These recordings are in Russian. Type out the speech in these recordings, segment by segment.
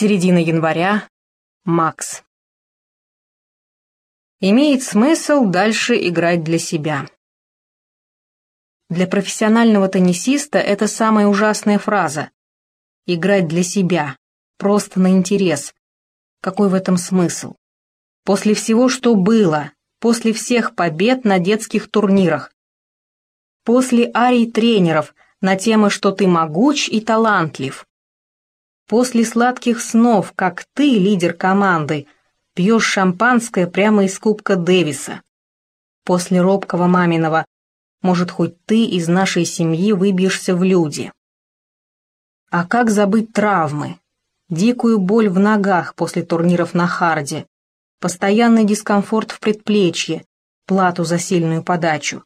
Середина января. Макс. Имеет смысл дальше играть для себя. Для профессионального теннисиста это самая ужасная фраза. Играть для себя, просто на интерес. Какой в этом смысл? После всего, что было, после всех побед на детских турнирах, после арий тренеров на темы, что ты могуч и талантлив, после сладких снов, как ты, лидер команды, пьешь шампанское прямо из кубка Дэвиса, после робкого маминого может, хоть ты из нашей семьи выбьешься в люди. А как забыть травмы? Дикую боль в ногах после турниров на харде, постоянный дискомфорт в предплечье, плату за сильную подачу.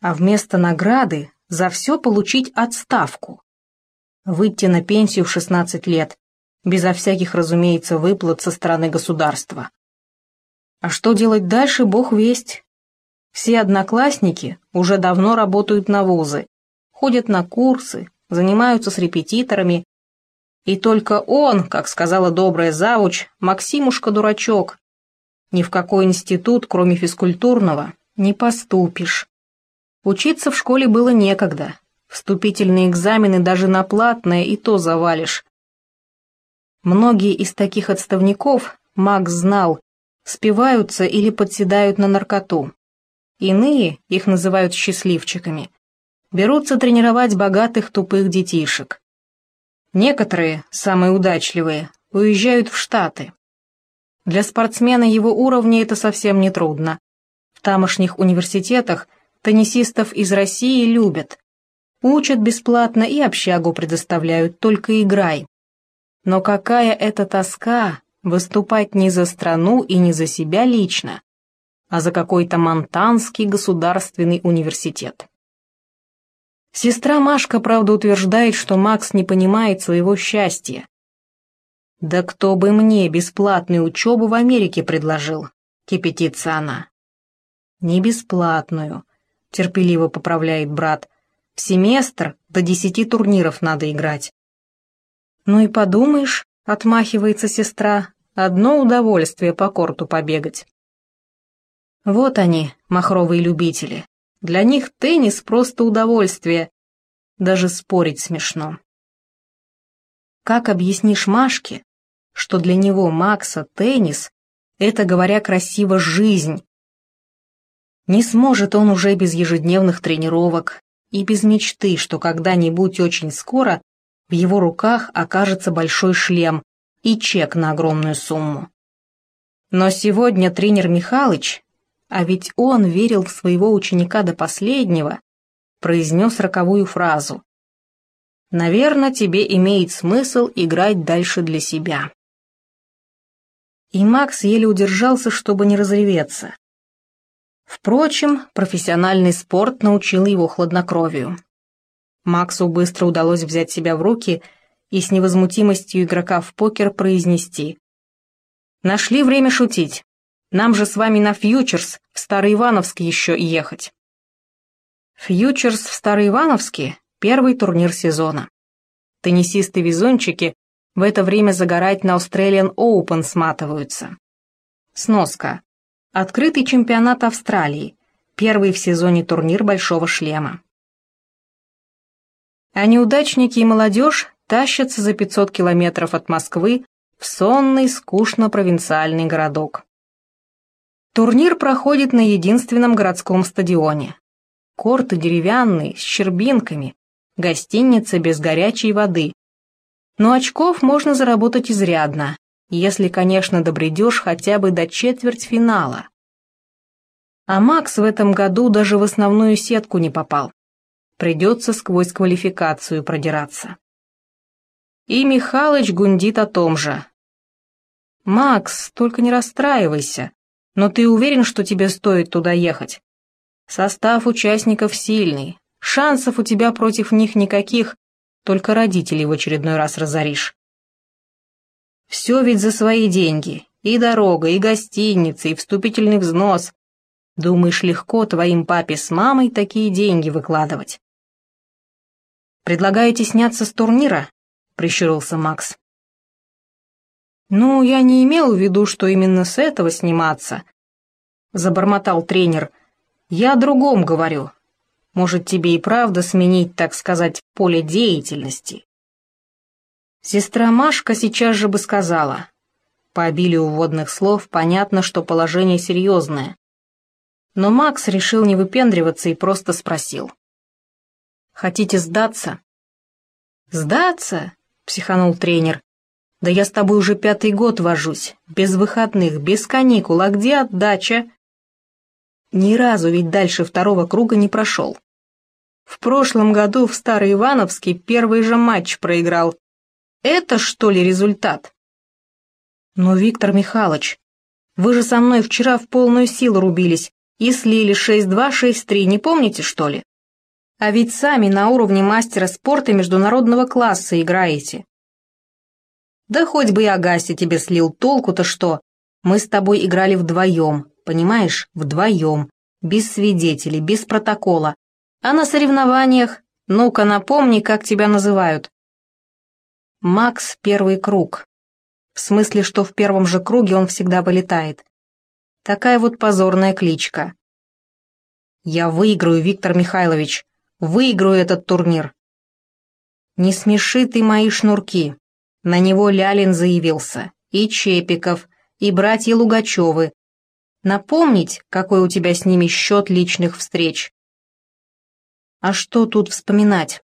А вместо награды за все получить отставку. Выйти на пенсию в 16 лет, безо всяких, разумеется, выплат со стороны государства. А что делать дальше, бог весть. Все одноклассники уже давно работают на вузы, ходят на курсы, занимаются с репетиторами. И только он, как сказала добрая завуч, Максимушка-дурачок. Ни в какой институт, кроме физкультурного, не поступишь. Учиться в школе было некогда. Вступительные экзамены даже на платное и то завалишь. Многие из таких отставников, Макс знал, спиваются или подседают на наркоту. Иные, их называют счастливчиками, берутся тренировать богатых тупых детишек. Некоторые, самые удачливые, уезжают в Штаты. Для спортсмена его уровня это совсем не трудно. В тамошних университетах теннисистов из России любят. Учат бесплатно и общагу предоставляют, только играй. Но какая это тоска выступать не за страну и не за себя лично, а за какой-то Монтанский государственный университет. Сестра Машка, правда, утверждает, что Макс не понимает своего счастья. «Да кто бы мне бесплатную учебу в Америке предложил?» — кипятится она. «Не бесплатную», — терпеливо поправляет брат. «В семестр до десяти турниров надо играть». «Ну и подумаешь», — отмахивается сестра, — «одно удовольствие по корту побегать». Вот они, махровые любители. Для них теннис просто удовольствие. Даже спорить смешно. Как объяснишь Машке, что для него Макса теннис — это, говоря красиво, жизнь? Не сможет он уже без ежедневных тренировок и без мечты, что когда-нибудь очень скоро в его руках окажется большой шлем и чек на огромную сумму. Но сегодня тренер Михалыч а ведь он верил в своего ученика до последнего, произнес роковую фразу. «Наверное, тебе имеет смысл играть дальше для себя». И Макс еле удержался, чтобы не разреветься. Впрочем, профессиональный спорт научил его хладнокровию. Максу быстро удалось взять себя в руки и с невозмутимостью игрока в покер произнести. «Нашли время шутить. Нам же с вами на фьючерс в Староивановск еще ехать. Фьючерс в Староивановске – первый турнир сезона. Теннисисты-везунчики в это время загорать на Australian Open сматываются. Сноска. Открытый чемпионат Австралии. Первый в сезоне турнир Большого шлема. А неудачники и молодежь тащатся за 500 километров от Москвы в сонный, скучно-провинциальный городок. Турнир проходит на единственном городском стадионе. Корты деревянные, с щербинками, гостиница без горячей воды. Но очков можно заработать изрядно, если, конечно, добредешь хотя бы до четвертьфинала. А Макс в этом году даже в основную сетку не попал. Придется сквозь квалификацию продираться. И Михалыч гундит о том же. «Макс, только не расстраивайся. Но ты уверен, что тебе стоит туда ехать? Состав участников сильный, шансов у тебя против них никаких, только родителей в очередной раз разоришь. Все ведь за свои деньги, и дорога, и гостиница, и вступительный взнос. Думаешь, легко твоим папе с мамой такие деньги выкладывать? «Предлагаете сняться с турнира?» — прищурился Макс. «Ну, я не имел в виду, что именно с этого сниматься», — забормотал тренер. «Я о другом говорю. Может, тебе и правда сменить, так сказать, поле деятельности?» Сестра Машка сейчас же бы сказала. По обилию вводных слов понятно, что положение серьезное. Но Макс решил не выпендриваться и просто спросил. «Хотите сдаться?» «Сдаться?» — психанул тренер. «Да я с тобой уже пятый год вожусь, без выходных, без каникул, а где отдача?» Ни разу ведь дальше второго круга не прошел. В прошлом году в Старый Ивановске первый же матч проиграл. Это что ли результат? Но, Виктор Михайлович, вы же со мной вчера в полную силу рубились и слили 6-2, 6-3, не помните, что ли? А ведь сами на уровне мастера спорта международного класса играете. Да хоть бы и Агаси тебе слил, толку-то что? Мы с тобой играли вдвоем, понимаешь, вдвоем, без свидетелей, без протокола. А на соревнованиях, ну-ка напомни, как тебя называют. Макс первый круг. В смысле, что в первом же круге он всегда вылетает. Такая вот позорная кличка. Я выиграю, Виктор Михайлович, Выиграю этот турнир. Не смеши ты мои шнурки. На него Лялин заявился. И Чепиков, и братья Лугачевы. Напомнить, какой у тебя с ними счет личных встреч. А что тут вспоминать?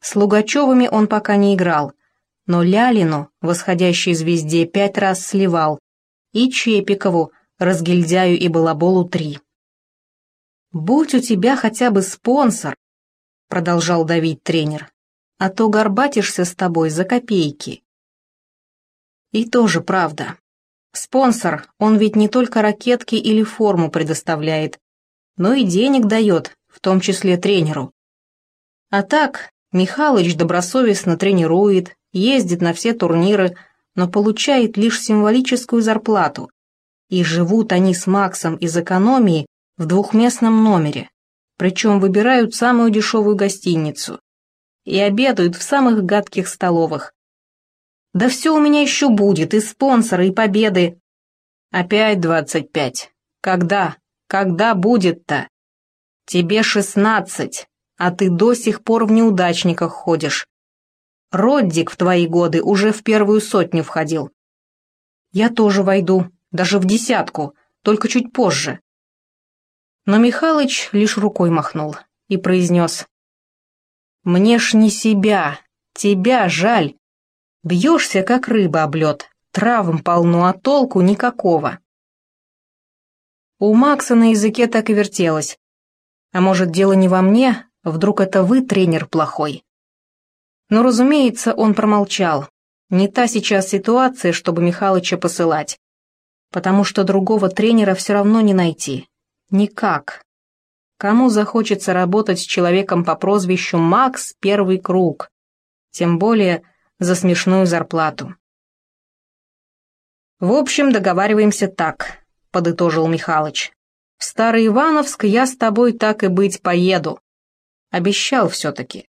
С Лугачевыми он пока не играл, но Лялину, восходящей звезде, пять раз сливал, и Чепикову, разгильдяю и балаболу три. Будь у тебя хотя бы спонсор, — продолжал давить тренер, — «а то горбатишься с тобой за копейки». И тоже правда. Спонсор, он ведь не только ракетки или форму предоставляет, но и денег дает, в том числе тренеру. А так, Михалыч добросовестно тренирует, ездит на все турниры, но получает лишь символическую зарплату. И живут они с Максом из экономии в двухместном номере причем выбирают самую дешевую гостиницу и обедают в самых гадких столовых. Да все у меня еще будет, и спонсоры, и победы. Опять двадцать пять. Когда? Когда будет-то? Тебе шестнадцать, а ты до сих пор в неудачниках ходишь. Роддик в твои годы уже в первую сотню входил. Я тоже войду, даже в десятку, только чуть позже. Но Михалыч лишь рукой махнул и произнес. «Мне ж не себя, тебя жаль. Бьешься, как рыба об лед, травм полно, а толку никакого». У Макса на языке так и вертелось. А может, дело не во мне, вдруг это вы тренер плохой? Но, разумеется, он промолчал. Не та сейчас ситуация, чтобы Михалыча посылать. Потому что другого тренера все равно не найти. Никак. Кому захочется работать с человеком по прозвищу Макс Первый Круг? Тем более за смешную зарплату. «В общем, договариваемся так», — подытожил Михалыч. «В Старый Ивановск я с тобой так и быть поеду. Обещал все-таки.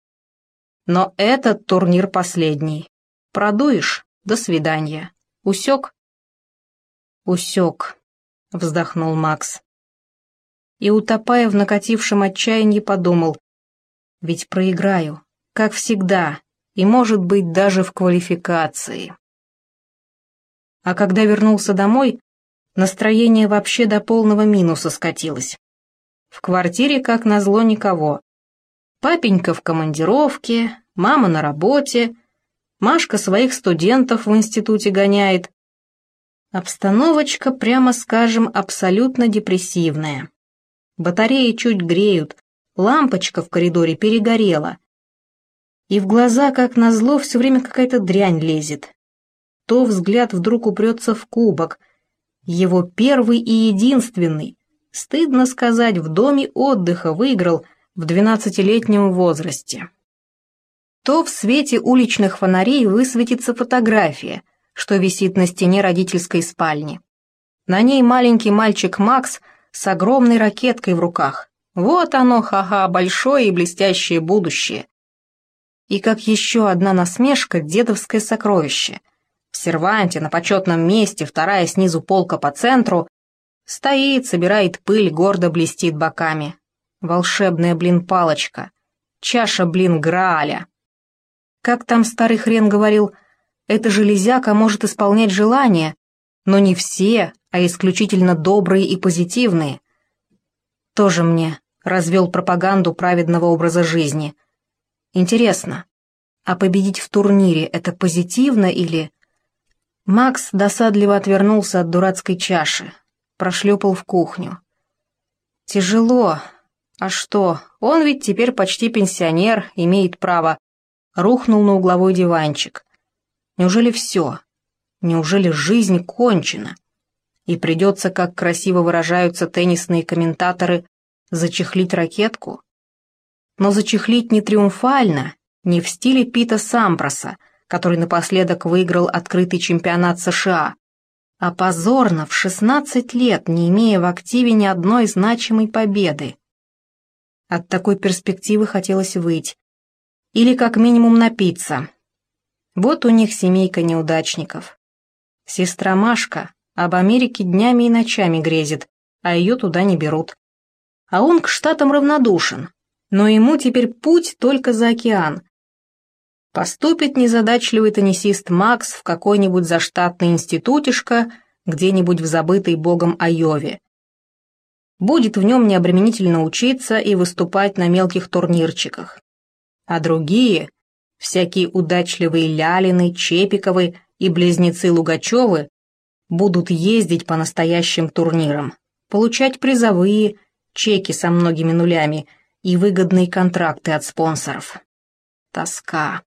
Но этот турнир последний. Продуешь? До свидания. Усек?» «Усек», — вздохнул Макс и, утопая в накатившем отчаянии, подумал, ведь проиграю, как всегда, и, может быть, даже в квалификации. А когда вернулся домой, настроение вообще до полного минуса скатилось. В квартире, как назло, никого. Папенька в командировке, мама на работе, Машка своих студентов в институте гоняет. Обстановочка, прямо скажем, абсолютно депрессивная. Батареи чуть греют, лампочка в коридоре перегорела. И в глаза, как назло, все время какая-то дрянь лезет. То взгляд вдруг упрется в кубок. Его первый и единственный, стыдно сказать, в доме отдыха выиграл в двенадцатилетнем возрасте. То в свете уличных фонарей высветится фотография, что висит на стене родительской спальни. На ней маленький мальчик Макс с огромной ракеткой в руках. Вот оно, ха-ха, большое и блестящее будущее. И как еще одна насмешка дедовское сокровище. В серванте, на почетном месте, вторая снизу полка по центру, стоит, собирает пыль, гордо блестит боками. Волшебная, блин, палочка. Чаша, блин, Грааля. Как там старый хрен говорил, эта железяка может исполнять желания, но не все, а исключительно добрые и позитивные. Тоже мне развел пропаганду праведного образа жизни. Интересно, а победить в турнире это позитивно или... Макс досадливо отвернулся от дурацкой чаши, прошлепал в кухню. Тяжело. А что, он ведь теперь почти пенсионер, имеет право. Рухнул на угловой диванчик. Неужели все? Неужели жизнь кончена? И придется, как красиво выражаются теннисные комментаторы, зачехлить ракетку? Но зачехлить не триумфально, не в стиле Пита Сампроса, который напоследок выиграл открытый чемпионат США, а позорно в 16 лет, не имея в активе ни одной значимой победы. От такой перспективы хотелось выйти. Или как минимум напиться. Вот у них семейка неудачников. Сестра Машка об Америке днями и ночами грезит, а ее туда не берут. А он к штатам равнодушен, но ему теперь путь только за океан. Поступит незадачливый теннисист Макс в какой-нибудь заштатный институтишко где-нибудь в забытой богом Айове. Будет в нем необременительно учиться и выступать на мелких турнирчиках. А другие, всякие удачливые Лялины, Чепиковы и близнецы Лугачевы будут ездить по настоящим турнирам, получать призовые, чеки со многими нулями и выгодные контракты от спонсоров. Тоска.